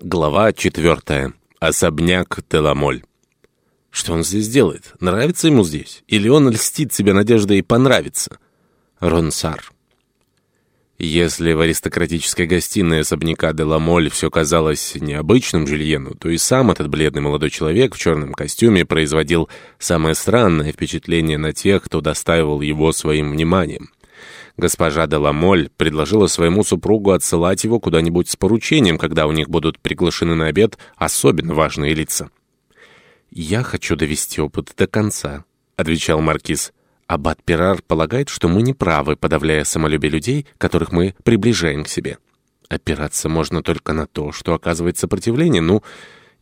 Глава четвертая. Особняк Теламоль. Что он здесь делает? Нравится ему здесь? Или он льстит себе надеждой понравиться? Ронсар. Если в аристократической гостиной особняка Деламоль все казалось необычным Жюльену, то и сам этот бледный молодой человек в черном костюме производил самое странное впечатление на тех, кто достаивал его своим вниманием. Госпожа Деламоль предложила своему супругу отсылать его куда-нибудь с поручением, когда у них будут приглашены на обед особенно важные лица. «Я хочу довести опыт до конца», — отвечал Маркиз. Аббат Пирар полагает, что мы не правы, подавляя самолюбие людей, которых мы приближаем к себе. Опираться можно только на то, что оказывает сопротивление, ну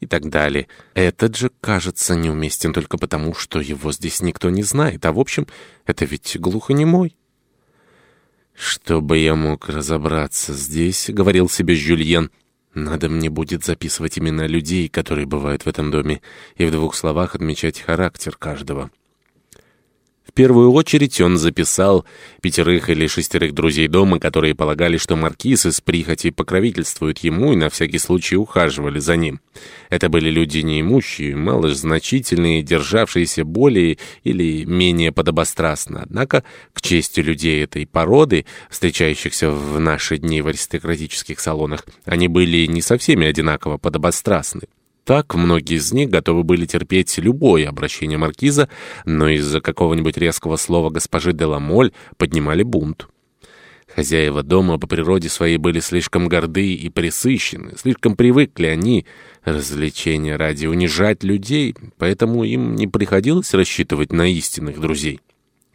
и так далее. Этот же, кажется, неуместен только потому, что его здесь никто не знает, а в общем, это ведь глухонемой. «Чтобы я мог разобраться здесь», — говорил себе Жюльен, — «надо мне будет записывать имена людей, которые бывают в этом доме, и в двух словах отмечать характер каждого». Первую очередь он записал пятерых или шестерых друзей дома, которые полагали, что маркиз из прихоти покровительствует ему и на всякий случай ухаживали за ним. Это были люди неимущие, малозначительные, державшиеся более или менее подобострастно. Однако, к чести людей этой породы, встречающихся в наши дни в аристократических салонах, они были не со всеми одинаково подобострастны. Так многие из них готовы были терпеть любое обращение маркиза, но из-за какого-нибудь резкого слова госпожи Деламоль поднимали бунт. Хозяева дома по природе своей были слишком горды и пресыщены, слишком привыкли они, развлечения ради, унижать людей, поэтому им не приходилось рассчитывать на истинных друзей.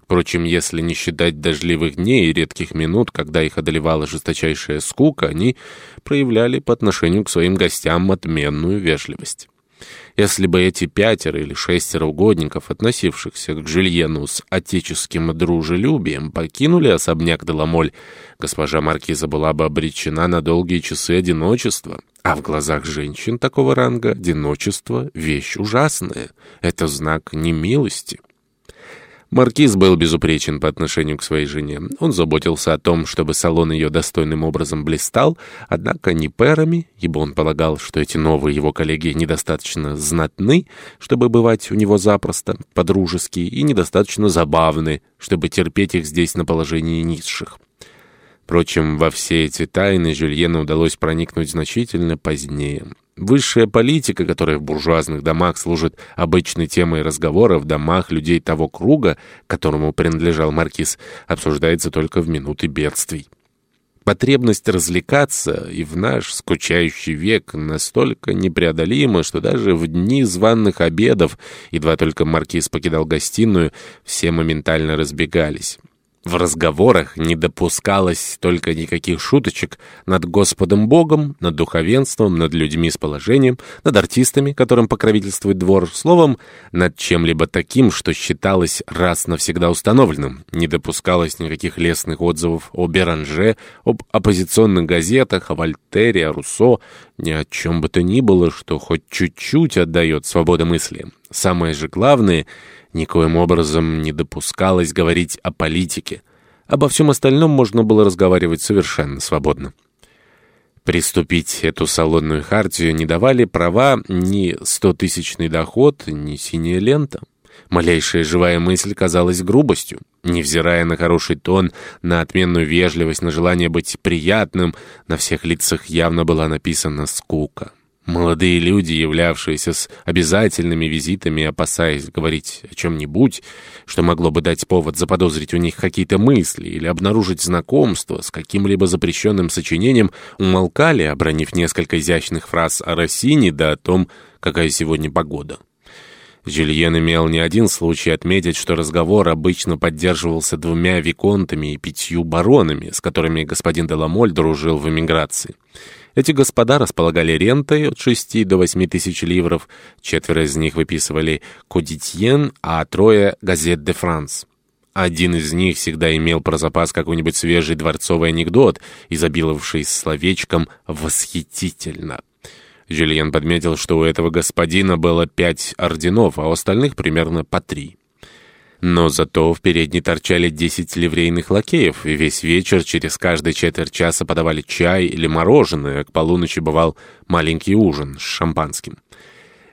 Впрочем, если не считать дождливых дней и редких минут, когда их одолевала жесточайшая скука, они проявляли по отношению к своим гостям отменную вежливость. Если бы эти пятеро или шестеро угодников, относившихся к Жильену с отеческим дружелюбием, покинули особняк Деламоль, госпожа Маркиза была бы обречена на долгие часы одиночества. А в глазах женщин такого ранга одиночество — вещь ужасная. Это знак немилости. Маркиз был безупречен по отношению к своей жене. Он заботился о том, чтобы салон ее достойным образом блистал, однако не перами, ибо он полагал, что эти новые его коллеги недостаточно знатны, чтобы бывать у него запросто, подружески, и недостаточно забавны, чтобы терпеть их здесь на положении низших. Впрочем, во все эти тайны Жюльену удалось проникнуть значительно позднее. Высшая политика, которая в буржуазных домах служит обычной темой разговора в домах людей того круга, которому принадлежал маркиз, обсуждается только в минуты бедствий. Потребность развлекаться и в наш скучающий век настолько непреодолима, что даже в дни званных обедов, едва только маркиз покидал гостиную, все моментально разбегались. В разговорах не допускалось только никаких шуточек над Господом Богом, над духовенством, над людьми с положением, над артистами, которым покровительствует двор, словом, над чем-либо таким, что считалось раз навсегда установленным. Не допускалось никаких лестных отзывов о Беранже, об оппозиционных газетах, о Вольтере, о Руссо, ни о чем бы то ни было, что хоть чуть-чуть отдает свобода мысли. Самое же главное — Никоим образом не допускалось говорить о политике. Обо всем остальном можно было разговаривать совершенно свободно. Приступить эту салонную хартию не давали права ни стотысячный доход, ни синяя лента. Малейшая живая мысль казалась грубостью. Невзирая на хороший тон, на отменную вежливость, на желание быть приятным, на всех лицах явно была написана скука. Молодые люди, являвшиеся с обязательными визитами, опасаясь говорить о чем-нибудь, что могло бы дать повод заподозрить у них какие-то мысли или обнаружить знакомство с каким-либо запрещенным сочинением, умолкали, обронив несколько изящных фраз о Россине да о том, какая сегодня погода. Жюльен имел не один случай отметить, что разговор обычно поддерживался двумя виконтами и пятью баронами, с которыми господин Деламоль дружил в эмиграции. Эти господа располагали рентой от 6 до 8 тысяч ливров, четверо из них выписывали «Кодитьен», а трое «Газет де Франс». Один из них всегда имел про запас какой-нибудь свежий дворцовый анекдот, изобиловавший словечком «восхитительно». Жюльен подметил, что у этого господина было пять орденов, а у остальных примерно по три. Но зато в передней торчали десять ливрейных лакеев, и весь вечер через каждые четверть часа подавали чай или мороженое, а к полуночи бывал маленький ужин с шампанским.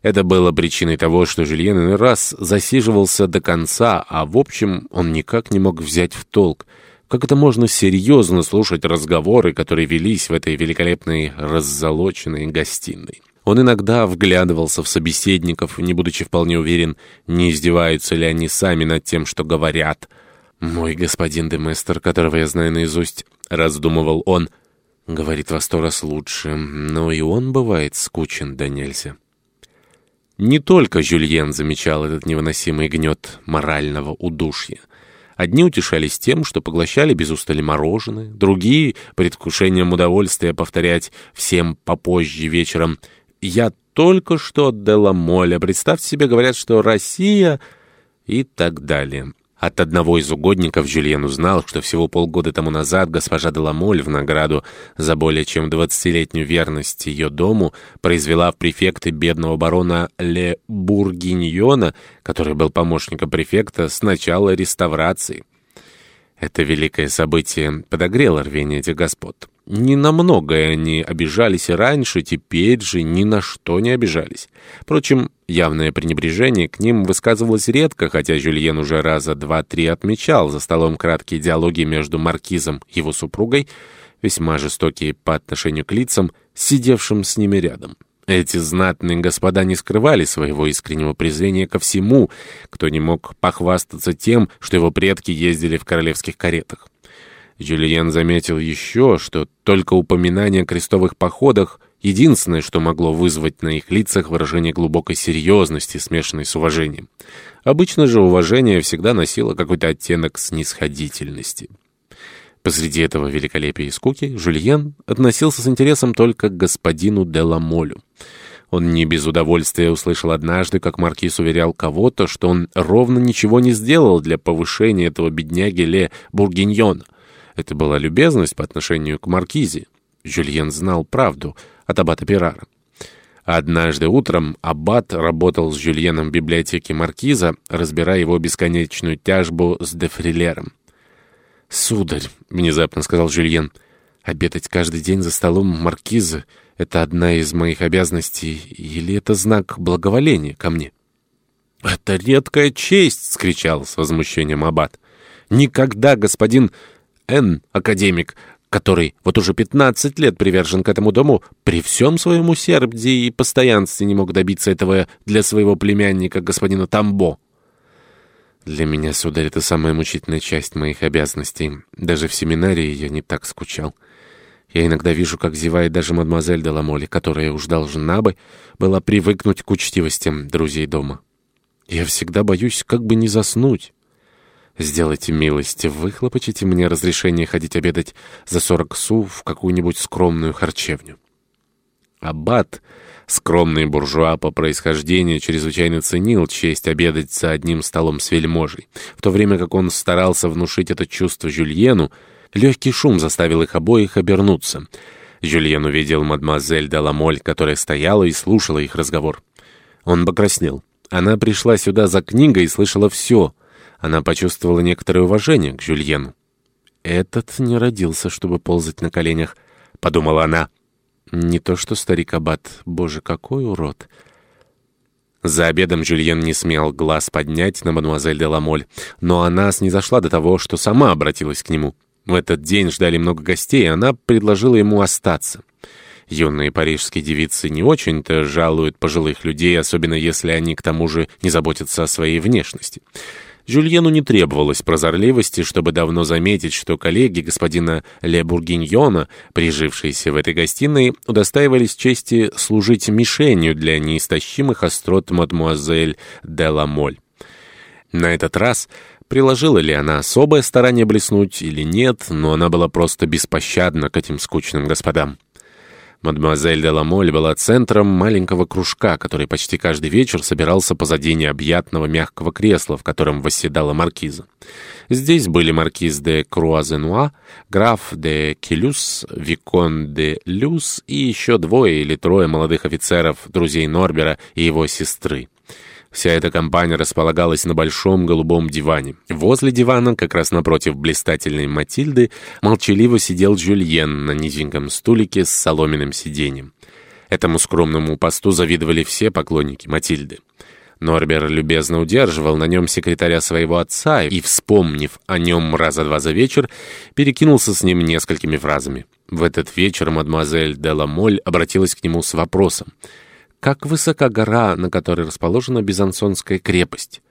Это было причиной того, что Жюльен иной раз засиживался до конца, а в общем он никак не мог взять в толк, как это можно серьезно слушать разговоры, которые велись в этой великолепной раззолоченной гостиной. Он иногда вглядывался в собеседников, не будучи вполне уверен, не издеваются ли они сами над тем, что говорят. «Мой господин Деместер, которого я знаю наизусть», — раздумывал он, — говорит во сто раз лучше, но и он бывает скучен да нельзя. Не только Жюльен замечал этот невыносимый гнет морального удушья. Одни утешались тем, что поглощали без устали мороженое, другие — предвкушением удовольствия повторять всем попозже вечером — «Я только что от Деламоля. Представьте себе, говорят, что Россия...» и так далее. От одного из угодников Жюльен узнал, что всего полгода тому назад госпожа Деламоль в награду за более чем двадцатилетнюю верность ее дому произвела в префекты бедного барона Ле Бургиньона, который был помощником префекта с начала реставрации. Это великое событие подогрело рвение этих господ. Ни на многое они обижались и раньше, теперь же ни на что не обижались. Впрочем, явное пренебрежение к ним высказывалось редко, хотя Жюльен уже раза два-три отмечал за столом краткие диалоги между маркизом и его супругой, весьма жестокие по отношению к лицам, сидевшим с ними рядом. Эти знатные господа не скрывали своего искреннего презрения ко всему, кто не мог похвастаться тем, что его предки ездили в королевских каретах. Жюльен заметил еще, что только упоминание о крестовых походах — единственное, что могло вызвать на их лицах выражение глубокой серьезности, смешанной с уважением. Обычно же уважение всегда носило какой-то оттенок снисходительности. Посреди этого великолепия и скуки Жюльен относился с интересом только к господину Деламолю. Он не без удовольствия услышал однажды, как маркиз уверял кого-то, что он ровно ничего не сделал для повышения этого бедняги Ле Бургиньона. Это была любезность по отношению к Маркизе. Жюльен знал правду от аббата Перара. Однажды утром аббат работал с Жюльеном в библиотеке Маркиза, разбирая его бесконечную тяжбу с Дефрилером. «Сударь», — внезапно сказал Жюльен, — «обедать каждый день за столом Маркиза — это одна из моих обязанностей, или это знак благоволения ко мне?» «Это редкая честь!» — скричал с возмущением аббат. «Никогда господин Н. академик, который вот уже 15 лет привержен к этому дому, при всем своем усердии и постоянстве не мог добиться этого для своего племянника, господина Тамбо. Для меня, сударь, это самая мучительная часть моих обязанностей. Даже в семинарии я не так скучал. Я иногда вижу, как зевает даже мадемуазель Деламоли, которая уж должна бы была привыкнуть к учтивостям друзей дома. Я всегда боюсь как бы не заснуть. Сделайте милость, выхлопочите мне разрешение ходить обедать за сорок су в какую-нибудь скромную харчевню. Аббат, скромный буржуа по происхождению, чрезвычайно ценил честь обедать за одним столом с вельможей. В то время как он старался внушить это чувство Жюльену, легкий шум заставил их обоих обернуться. Жюльен увидел мадемуазель Даламоль, которая стояла и слушала их разговор. Он покраснел. Она пришла сюда за книгой и слышала все — она почувствовала некоторое уважение к Жюльену. «Этот не родился, чтобы ползать на коленях», — подумала она. «Не то что старик Аббат. Боже, какой урод!» За обедом Жюльен не смел глаз поднять на мадемуазель де Ламоль, но она снизошла до того, что сама обратилась к нему. В этот день ждали много гостей, и она предложила ему остаться. Юные парижские девицы не очень-то жалуют пожилых людей, особенно если они к тому же не заботятся о своей внешности. Жюльену не требовалось прозорливости, чтобы давно заметить, что коллеги господина Ле Бургиньона, прижившиеся в этой гостиной, удостаивались чести служить мишенью для неистощимых острот мадмуазель де Ламоль. На этот раз приложила ли она особое старание блеснуть или нет, но она была просто беспощадна к этим скучным господам. Мадемуазель де Ламоль была центром маленького кружка, который почти каждый вечер собирался позади необъятного мягкого кресла, в котором восседала маркиза. Здесь были маркиз де Круазенуа, граф де Келюс, викон де Люс и еще двое или трое молодых офицеров, друзей Норбера и его сестры. Вся эта компания располагалась на большом голубом диване. Возле дивана, как раз напротив блистательной Матильды, молчаливо сидел Жюльен на низеньком стулике с соломенным сиденьем. Этому скромному посту завидовали все поклонники Матильды. Норбер любезно удерживал на нем секретаря своего отца и, вспомнив о нем раза два за вечер, перекинулся с ним несколькими фразами. В этот вечер мадемуазель де Ламоль обратилась к нему с вопросом. «Как высока гора, на которой расположена Бизансонская крепость?»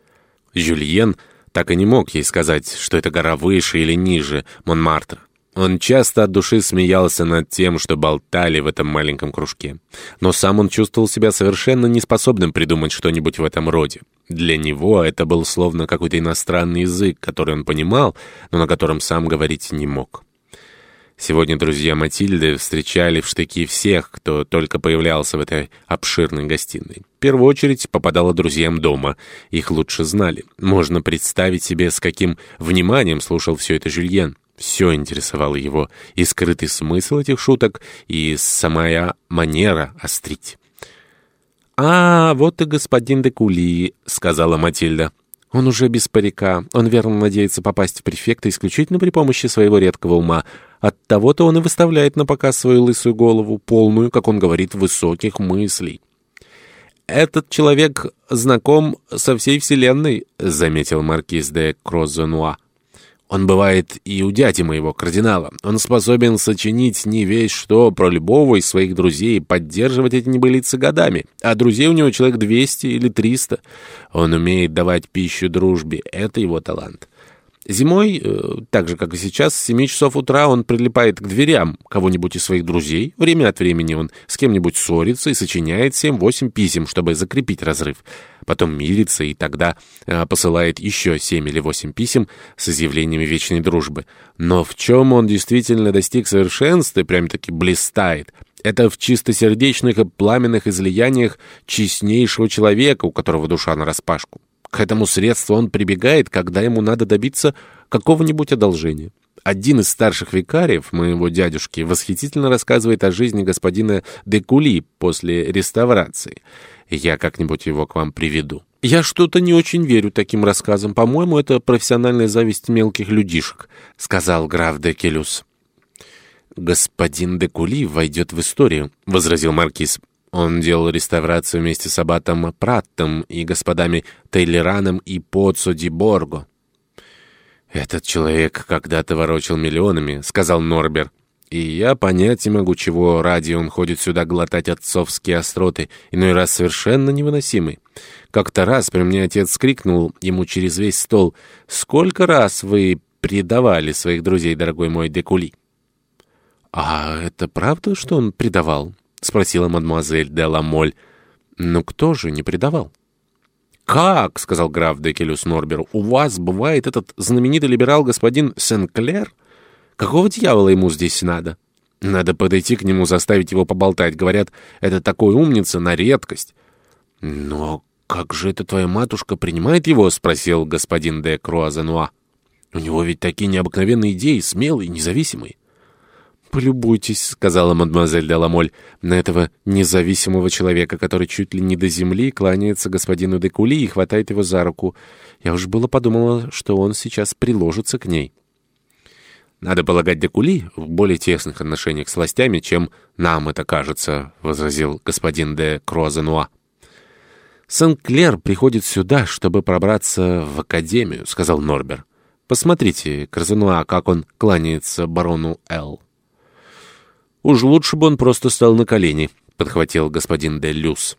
Жюльен так и не мог ей сказать, что эта гора выше или ниже Монмартра. Он часто от души смеялся над тем, что болтали в этом маленьком кружке. Но сам он чувствовал себя совершенно неспособным придумать что-нибудь в этом роде. Для него это был словно какой-то иностранный язык, который он понимал, но на котором сам говорить не мог. Сегодня друзья Матильды встречали в штыки всех, кто только появлялся в этой обширной гостиной. В первую очередь попадало друзьям дома. Их лучше знали. Можно представить себе, с каким вниманием слушал все это Жюльен. Все интересовало его, и скрытый смысл этих шуток, и самая манера острить. «А, вот и господин де Кули», — сказала Матильда. «Он уже без парика. Он верно надеется попасть в префекта исключительно при помощи своего редкого ума. Оттого-то он и выставляет на показ свою лысую голову, полную, как он говорит, высоких мыслей». «Этот человек знаком со всей вселенной», — заметил маркиз де Крозенуа. Он бывает и у дяди моего, кардинала. Он способен сочинить не весь что про любого из своих друзей и поддерживать эти небылицы годами. А друзей у него человек 200 или 300. Он умеет давать пищу дружбе. Это его талант. Зимой, э, так же, как и сейчас, с 7 часов утра он прилипает к дверям кого-нибудь из своих друзей. Время от времени он с кем-нибудь ссорится и сочиняет 7-8 писем, чтобы закрепить разрыв. Потом мирится и тогда э, посылает еще 7 или 8 писем с изъявлениями вечной дружбы. Но в чем он действительно достиг совершенства и прям-таки блистает, это в чистосердечных и пламенных излияниях честнейшего человека, у которого душа нараспашку. К этому средству он прибегает, когда ему надо добиться какого-нибудь одолжения. Один из старших викариев, моего дядюшки, восхитительно рассказывает о жизни господина Декули после реставрации. Я как-нибудь его к вам приведу. Я что-то не очень верю таким рассказам. По-моему, это профессиональная зависть мелких людишек, — сказал граф Декелюс. «Господин Декули войдет в историю», — возразил маркиз. Он делал реставрацию вместе с аббатом Праттом и господами Тейлераном и Поцо ди Борго. «Этот человек когда-то ворочал миллионами», — сказал Норбер. «И я понять не могу, чего ради он ходит сюда глотать отцовские остроты, иной раз совершенно невыносимый. Как-то раз при мне отец скрикнул ему через весь стол, «Сколько раз вы предавали своих друзей, дорогой мой Декули?» «А это правда, что он предавал?» — спросила мадемуазель де Ламоль. «Ну кто же не предавал?» «Как?» — сказал граф Декелюс Норберу. «У вас бывает этот знаменитый либерал господин Сенклер? Какого дьявола ему здесь надо?» «Надо подойти к нему, заставить его поболтать. Говорят, это такой умница на редкость». «Но как же это твоя матушка принимает его?» — спросил господин де Круазенуа. «У него ведь такие необыкновенные идеи, смелые, независимые». «Полюбуйтесь», — сказала мадемуазель де Ламоль, «на этого независимого человека, который чуть ли не до земли кланяется господину де Кули и хватает его за руку. Я уж было подумала, что он сейчас приложится к ней». «Надо полагать, де Кули в более тесных отношениях с властями, чем нам это кажется», — возразил господин де Круазенуа. «Сен-Клер приходит сюда, чтобы пробраться в академию», — сказал Норбер. «Посмотрите, Кразенуа, как он кланяется барону Л». «Уж лучше бы он просто стал на колени», — подхватил господин де Люс.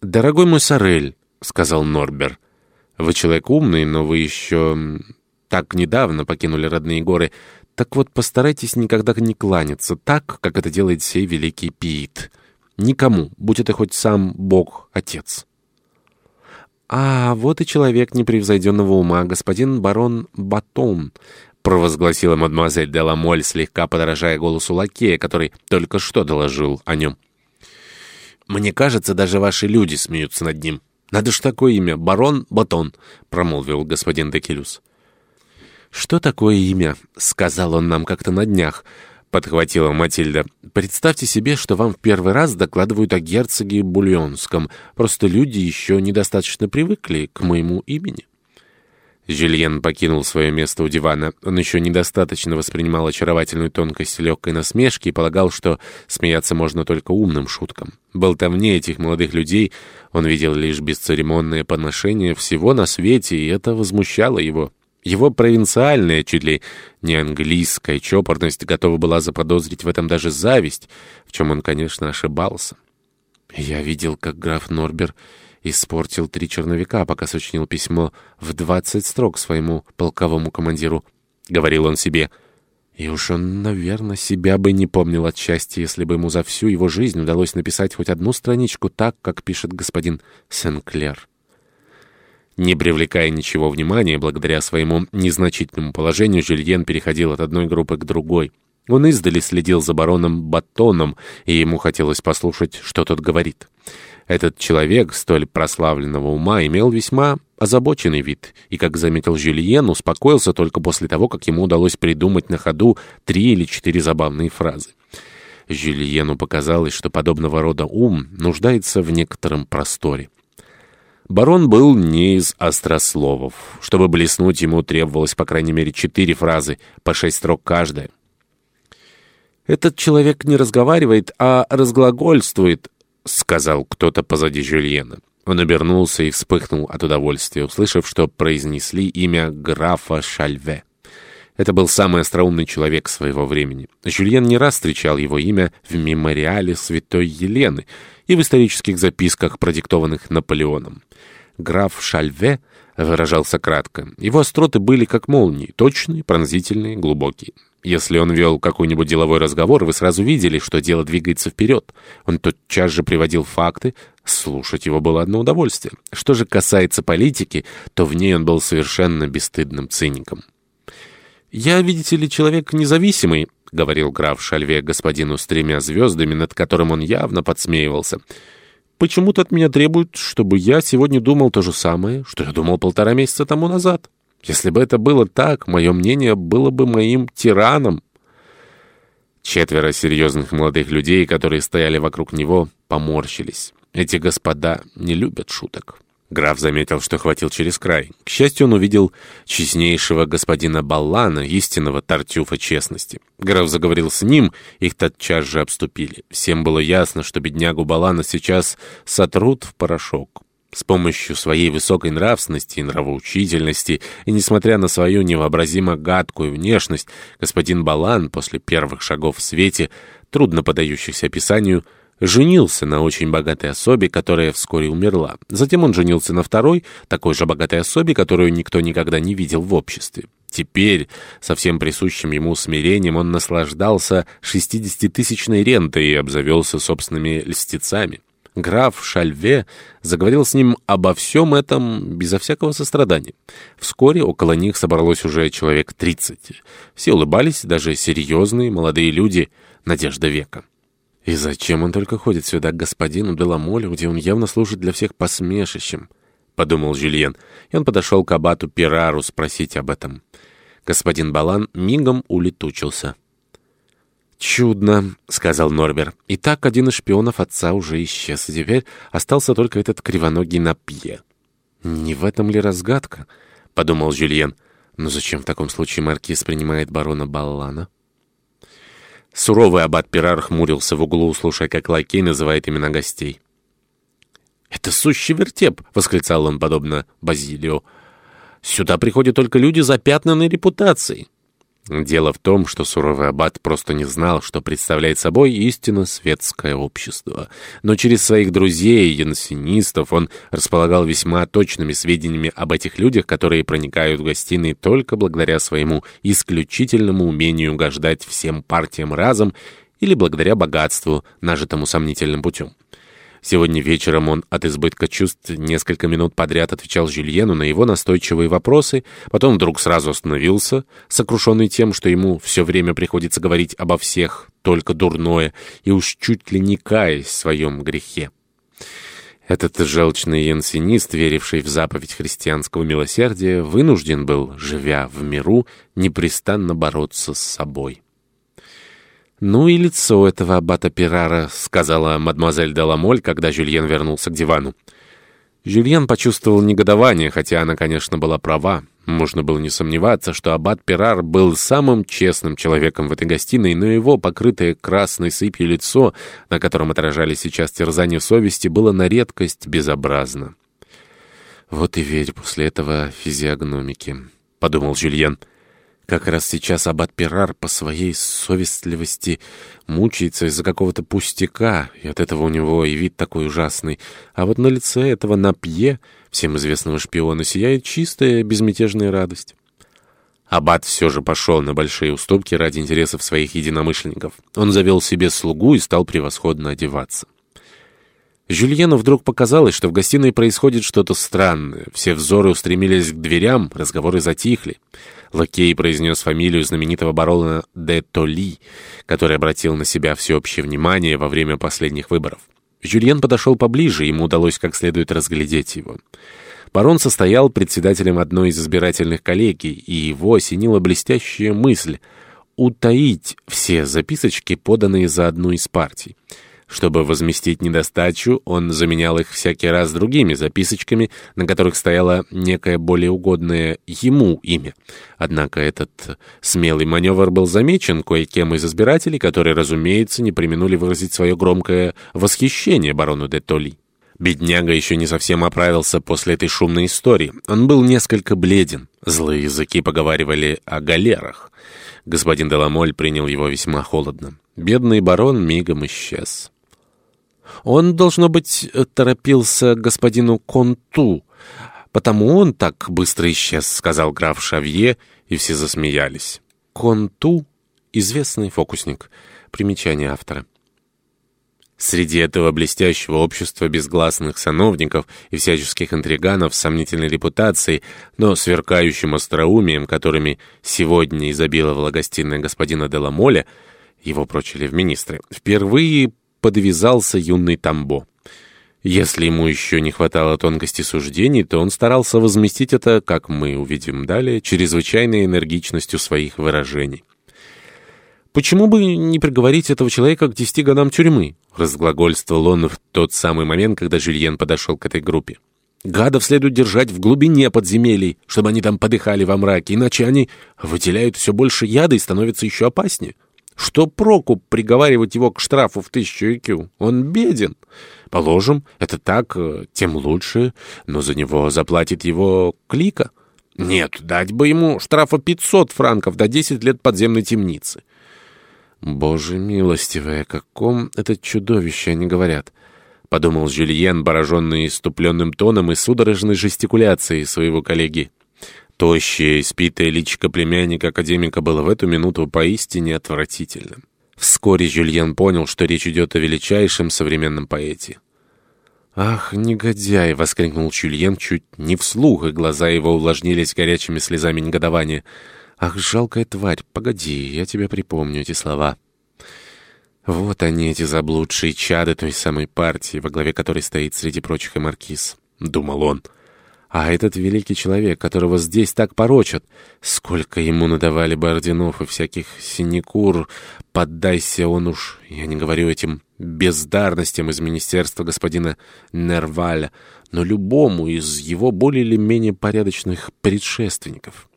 «Дорогой мой Сорель», — сказал Норбер, — «вы человек умный, но вы еще так недавно покинули родные горы. Так вот, постарайтесь никогда не кланяться так, как это делает сей великий Пиит. Никому, будь это хоть сам Бог-Отец». «А, вот и человек непревзойденного ума, господин барон Батон провозгласила мадемуазель де Ламоль, слегка подражая голосу лакея, который только что доложил о нем. «Мне кажется, даже ваши люди смеются над ним. Надо ж такое имя, барон Батон», — промолвил господин Декелюс. «Что такое имя?» — сказал он нам как-то на днях. подхватила Матильда. «Представьте себе, что вам в первый раз докладывают о герцоге Бульонском. Просто люди еще недостаточно привыкли к моему имени». Жюльен покинул свое место у дивана. Он еще недостаточно воспринимал очаровательную тонкость легкой насмешки и полагал, что смеяться можно только умным шуткам. Болтовне этих молодых людей он видел лишь бесцеремонное подношение всего на свете, и это возмущало его. Его провинциальная, чуть ли не английская чопорность готова была заподозрить в этом даже зависть, в чем он, конечно, ошибался. Я видел, как граф Норбер испортил три черновика, пока сочинил письмо в двадцать строк своему полковому командиру. Говорил он себе. И уж он, наверное, себя бы не помнил от счастья, если бы ему за всю его жизнь удалось написать хоть одну страничку так, как пишет господин Сенклер. Не привлекая ничего внимания, благодаря своему незначительному положению, Жюльен переходил от одной группы к другой. Он издали следил за бароном Баттоном, и ему хотелось послушать, что тот говорит. Этот человек столь прославленного ума имел весьма озабоченный вид, и, как заметил Жюльен, успокоился только после того, как ему удалось придумать на ходу три или четыре забавные фразы. Жюльену показалось, что подобного рода ум нуждается в некотором просторе. Барон был не из острословов. Чтобы блеснуть, ему требовалось по крайней мере четыре фразы, по шесть строк каждая. «Этот человек не разговаривает, а разглагольствует», — сказал кто-то позади Жюльена. Он обернулся и вспыхнул от удовольствия, услышав, что произнесли имя графа Шальве. Это был самый остроумный человек своего времени. Жюльен не раз встречал его имя в мемориале святой Елены и в исторических записках, продиктованных Наполеоном. Граф Шальве выражался кратко. Его остроты были как молнии, точные, пронзительные, глубокие. Если он вел какой-нибудь деловой разговор, вы сразу видели, что дело двигается вперед. Он тотчас же приводил факты, слушать его было одно удовольствие. Что же касается политики, то в ней он был совершенно бесстыдным циником. «Я, видите ли, человек независимый», — говорил граф Шальве господину с тремя звездами, над которым он явно подсмеивался. «Почему-то от меня требуют, чтобы я сегодня думал то же самое, что я думал полтора месяца тому назад». Если бы это было так, мое мнение было бы моим тираном. Четверо серьезных молодых людей, которые стояли вокруг него, поморщились. Эти господа не любят шуток. Граф заметил, что хватил через край. К счастью, он увидел честнейшего господина Баллана, истинного тартюфа честности. Граф заговорил с ним, их тотчас же обступили. Всем было ясно, что беднягу Баллана сейчас сотрут в порошок. С помощью своей высокой нравственности и нравоучительности, и несмотря на свою невообразимо гадкую внешность, господин Балан после первых шагов в свете, трудно подающихся описанию, женился на очень богатой особе, которая вскоре умерла. Затем он женился на второй, такой же богатой особе, которую никто никогда не видел в обществе. Теперь, со всем присущим ему смирением, он наслаждался шестидесятитысячной рентой и обзавелся собственными льстецами. Граф Шальве заговорил с ним обо всем этом безо всякого сострадания. Вскоре около них собралось уже человек тридцать. Все улыбались, даже серьезные молодые люди, надежда века. И зачем он только ходит сюда к господину Деламолю, где он явно служит для всех посмешищем? — подумал Жюльен, и он подошел к абату Пирару спросить об этом. Господин Балан мигом улетучился. «Чудно», — сказал Норбер. И так один из шпионов отца уже исчез, и теперь остался только этот кривоногий Напье. «Не в этом ли разгадка?» — подумал Жюльен. «Но зачем в таком случае маркиз принимает барона Баллана?» Суровый аббат Пирар хмурился в углу, слушая, как лакей называет имена гостей. «Это сущий вертеп!» — восклицал он, подобно Базилио. «Сюда приходят только люди, запятнанные репутацией. Дело в том, что суровый аббат просто не знал, что представляет собой истинно светское общество. Но через своих друзей, янсинистов, он располагал весьма точными сведениями об этих людях, которые проникают в гостиные только благодаря своему исключительному умению угождать всем партиям разом или благодаря богатству, нажитому сомнительным путем. Сегодня вечером он от избытка чувств несколько минут подряд отвечал Жюльену на его настойчивые вопросы, потом вдруг сразу остановился, сокрушенный тем, что ему все время приходится говорить обо всех, только дурное, и уж чуть ли не каясь в своем грехе. Этот желчный янсинист, веривший в заповедь христианского милосердия, вынужден был, живя в миру, непрестанно бороться с собой. «Ну и лицо этого аббата Пирара», — сказала мадемуазель Деламоль, когда Жюльен вернулся к дивану. Жюльен почувствовал негодование, хотя она, конечно, была права. Можно было не сомневаться, что аббат Пирар был самым честным человеком в этой гостиной, но его покрытое красной сыпью лицо, на котором отражались сейчас терзания совести, было на редкость безобразно. «Вот и верь после этого физиогномики», — подумал Жюльен. Как раз сейчас аббат Пирар по своей совестливости мучается из-за какого-то пустяка, и от этого у него и вид такой ужасный. А вот на лице этого Напье, всем известного шпиона, сияет чистая безмятежная радость. Аббат все же пошел на большие уступки ради интересов своих единомышленников. Он завел себе слугу и стал превосходно одеваться. Жюльену вдруг показалось, что в гостиной происходит что-то странное. Все взоры устремились к дверям, разговоры затихли. Лакей произнес фамилию знаменитого барона де Толи, который обратил на себя всеобщее внимание во время последних выборов. Жюльен подошел поближе, ему удалось как следует разглядеть его. Барон состоял председателем одной из избирательных коллегий, и его осенила блестящая мысль — утаить все записочки, поданные за одну из партий. Чтобы возместить недостачу, он заменял их всякий раз другими записочками, на которых стояло некое более угодное ему имя. Однако этот смелый маневр был замечен кое-кем из избирателей, которые, разумеется, не применули выразить свое громкое восхищение барону де Толи. Бедняга еще не совсем оправился после этой шумной истории. Он был несколько бледен. Злые языки поговаривали о галерах. Господин Деламоль принял его весьма холодно. Бедный барон мигом исчез. Он, должно быть, торопился господину Конту, потому он так быстро исчез, — сказал граф Шавье, и все засмеялись. Конту — известный фокусник. Примечание автора. Среди этого блестящего общества безгласных сановников и всяческих интриганов с сомнительной репутацией, но сверкающим остроумием, которыми сегодня изобиловала гостиная господина Деламоля, его прочили в министры, впервые подвязался юный Тамбо. Если ему еще не хватало тонкости суждений, то он старался возместить это, как мы увидим далее, чрезвычайной энергичностью своих выражений. «Почему бы не приговорить этого человека к десяти годам тюрьмы?» — разглагольствовал он в тот самый момент, когда Жюльен подошел к этой группе. «Гадов следует держать в глубине подземелий, чтобы они там подыхали во мраке, иначе они выделяют все больше яда и становятся еще опаснее. Что проку приговаривать его к штрафу в тысячу IQ? Он беден. Положим, это так, э, тем лучше, но за него заплатит его клика. Нет, дать бы ему штрафа 500 франков до 10 лет подземной темницы. Боже милостивый, о каком это чудовище они говорят. Подумал Жюльен, пораженный иступленным тоном и судорожной жестикуляцией своего коллеги. Тощее, испитое личико племянника академика было в эту минуту поистине отвратительным. Вскоре Жюльен понял, что речь идет о величайшем современном поэте. «Ах, негодяй!» — воскликнул Жюльен чуть не вслух, и глаза его увлажнились горячими слезами негодования. «Ах, жалкая тварь! Погоди, я тебе припомню эти слова». Вот они, эти заблудшие чады той самой партии, во главе которой стоит среди прочих и маркиз, — думал он. А этот великий человек, которого здесь так порочат, сколько ему надавали бы орденов и всяких синекур, поддайся он уж, я не говорю этим бездарностям из министерства господина Нерваля, но любому из его более или менее порядочных предшественников».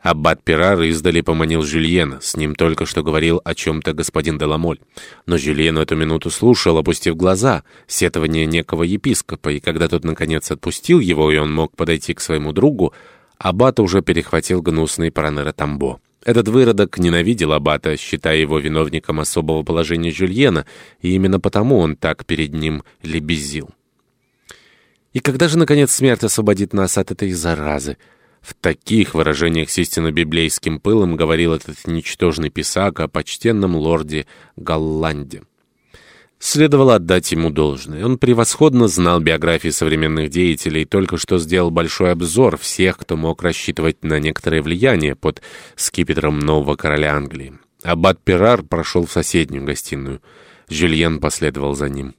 Аббат Пирар издали поманил Жюльена. С ним только что говорил о чем-то господин Деламоль. Но Жюльен эту минуту слушал, опустив глаза, сетование некого епископа, и когда тот, наконец, отпустил его, и он мог подойти к своему другу, Аббат уже перехватил гнусный Паранера Тамбо. Этот выродок ненавидел Аббата, считая его виновником особого положения Жюльена, и именно потому он так перед ним лебезил. «И когда же, наконец, смерть освободит нас от этой заразы?» В таких выражениях с истинно библейским пылом говорил этот ничтожный писак о почтенном лорде Голланде. Следовало отдать ему должное. Он превосходно знал биографии современных деятелей и только что сделал большой обзор всех, кто мог рассчитывать на некоторое влияние под скипетром нового короля Англии. Аббат Перар прошел в соседнюю гостиную. Жюльен последовал за ним.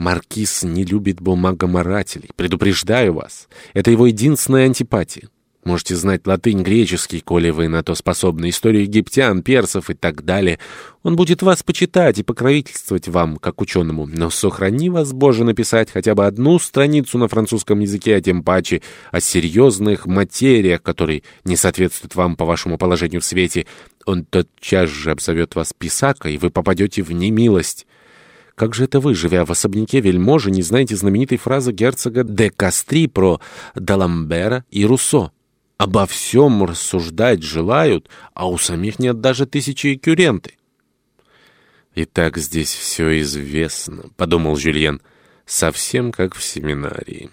Маркиз не любит бумагоморателей. Предупреждаю вас. Это его единственная антипатия. Можете знать латынь, греческий, коли вы на то способны, историю египтян, персов и так далее. Он будет вас почитать и покровительствовать вам, как ученому. Но сохрани вас, Боже, написать хотя бы одну страницу на французском языке, а тем паче о серьезных материях, которые не соответствуют вам по вашему положению в свете. Он тотчас же обзовет вас писакой, и вы попадете в немилость». Как же это вы, живя в особняке вельможи, не знаете знаменитой фразы герцога де Кастри про Даламбера и Руссо? Обо всем рассуждать желают, а у самих нет даже тысячи кюренты. «И так здесь все известно», — подумал Жюльен, — «совсем как в семинарии».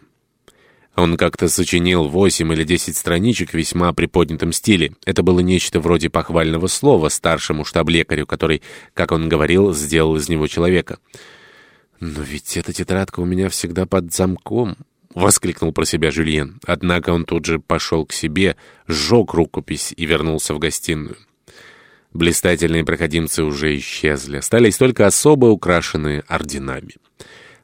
Он как-то сочинил восемь или десять страничек в весьма приподнятом стиле. Это было нечто вроде похвального слова старшему штаб-лекарю, который, как он говорил, сделал из него человека. «Но ведь эта тетрадка у меня всегда под замком». — воскликнул про себя Жюльен. Однако он тут же пошел к себе, сжег рукопись и вернулся в гостиную. Блистательные проходимцы уже исчезли, остались только особо украшенные орденами.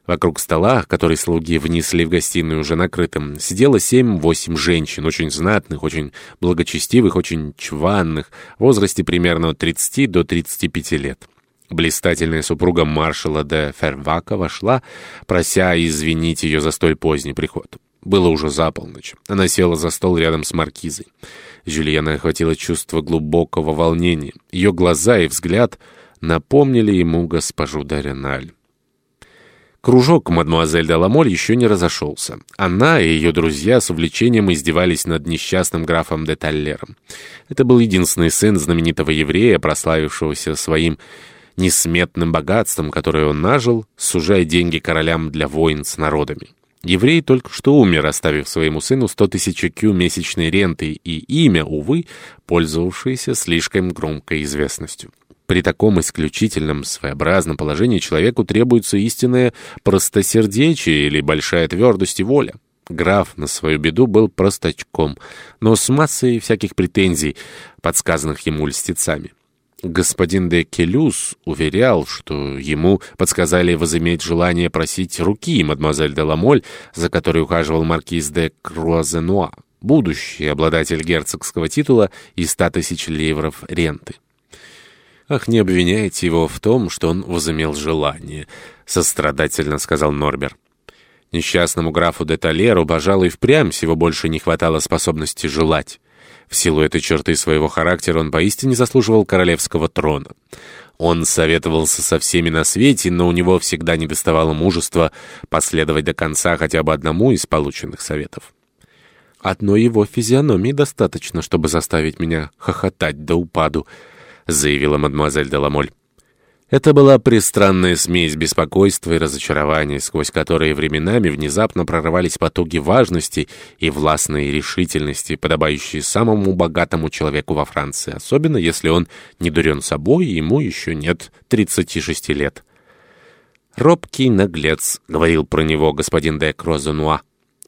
Вокруг стола, который слуги внесли в гостиную уже накрытым, сидело семь-восемь женщин, очень знатных, очень благочестивых, очень чванных, в возрасте примерно от 30 до 35 лет. Блистательная супруга маршала де Фервака вошла, прося извинить ее за столь поздний приход. Было уже за полночь. Она села за стол рядом с маркизой. Жюльена охватило чувство глубокого волнения. Ее глаза и взгляд напомнили ему госпожу Дареналь. Кружок мадмуазель де Ламоль еще не разошелся. Она и ее друзья с увлечением издевались над несчастным графом де Таллером. Это был единственный сын знаменитого еврея, прославившегося своим несметным богатством, которое он нажил, сужая деньги королям для войн с народами. Еврей только что умер, оставив своему сыну 100 тысяч кю месячной ренты и имя, увы, пользовавшееся слишком громкой известностью. При таком исключительном своеобразном положении человеку требуется истинное простосердечие или большая твердость и воля. Граф на свою беду был простачком, но с массой всяких претензий, подсказанных ему льстецами. Господин де Келюс уверял, что ему подсказали возыметь желание просить руки мадемуазель де Ламоль, за которой ухаживал маркиз де Круазенуа, будущий обладатель герцогского титула и ста тысяч ливров ренты. «Ах, не обвиняйте его в том, что он возымел желание», — сострадательно сказал Норбер. Несчастному графу де Толеру, пожалуй, впрямь всего больше не хватало способности желать. В силу этой черты своего характера он поистине заслуживал королевского трона. Он советовался со всеми на свете, но у него всегда недоставало мужества последовать до конца хотя бы одному из полученных советов. «Одной его физиономии достаточно, чтобы заставить меня хохотать до упаду», — заявила мадемуазель Деламоль. Это была пристранная смесь беспокойства и разочарования, сквозь которые временами внезапно прорывались потуги важности и властной решительности, подобающие самому богатому человеку во Франции, особенно если он не дурен собой и ему еще нет 36 лет. «Робкий наглец», — говорил про него господин де Крозенуа.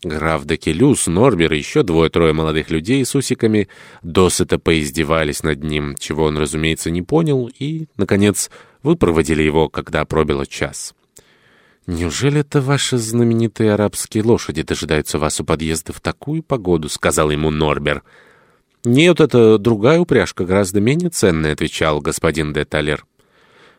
Граф де Келюс, Норбер и еще двое-трое молодых людей с усиками досыта поиздевались над ним, чего он, разумеется, не понял, и, наконец, вы проводили его, когда пробило час. «Неужели это ваши знаменитые арабские лошади дожидаются вас у подъезда в такую погоду?» — сказал ему Норбер. «Нет, это другая упряжка, гораздо менее ценная», — отвечал господин де Талер.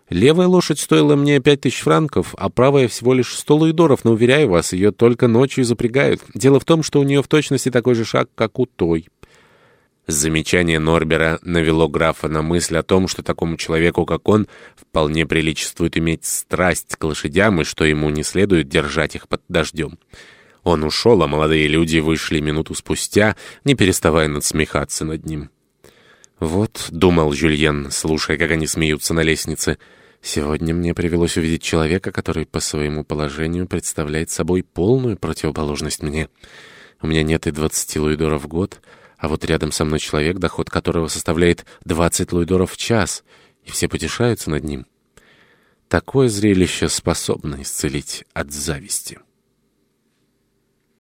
Левая лошадь стоила мне пять тысяч франков, а правая всего лишь сто луидоров, но, уверяю вас, ее только ночью запрягают. Дело в том, что у нее в точности такой же шаг, как у той». Замечание Норбера навело графа на мысль о том, что такому человеку, как он, вполне приличествует иметь страсть к лошадям и что ему не следует держать их под дождем. Он ушел, а молодые люди вышли минуту спустя, не переставая надсмехаться над ним. «Вот», — думал Жюльен, слушая, как они смеются на лестнице, — «сегодня мне привелось увидеть человека, который по своему положению представляет собой полную противоположность мне. У меня нет и двадцати луидоров в год, — а вот рядом со мной человек, доход которого составляет 20 луидоров в час, и все потешаются над ним. Такое зрелище способно исцелить от зависти.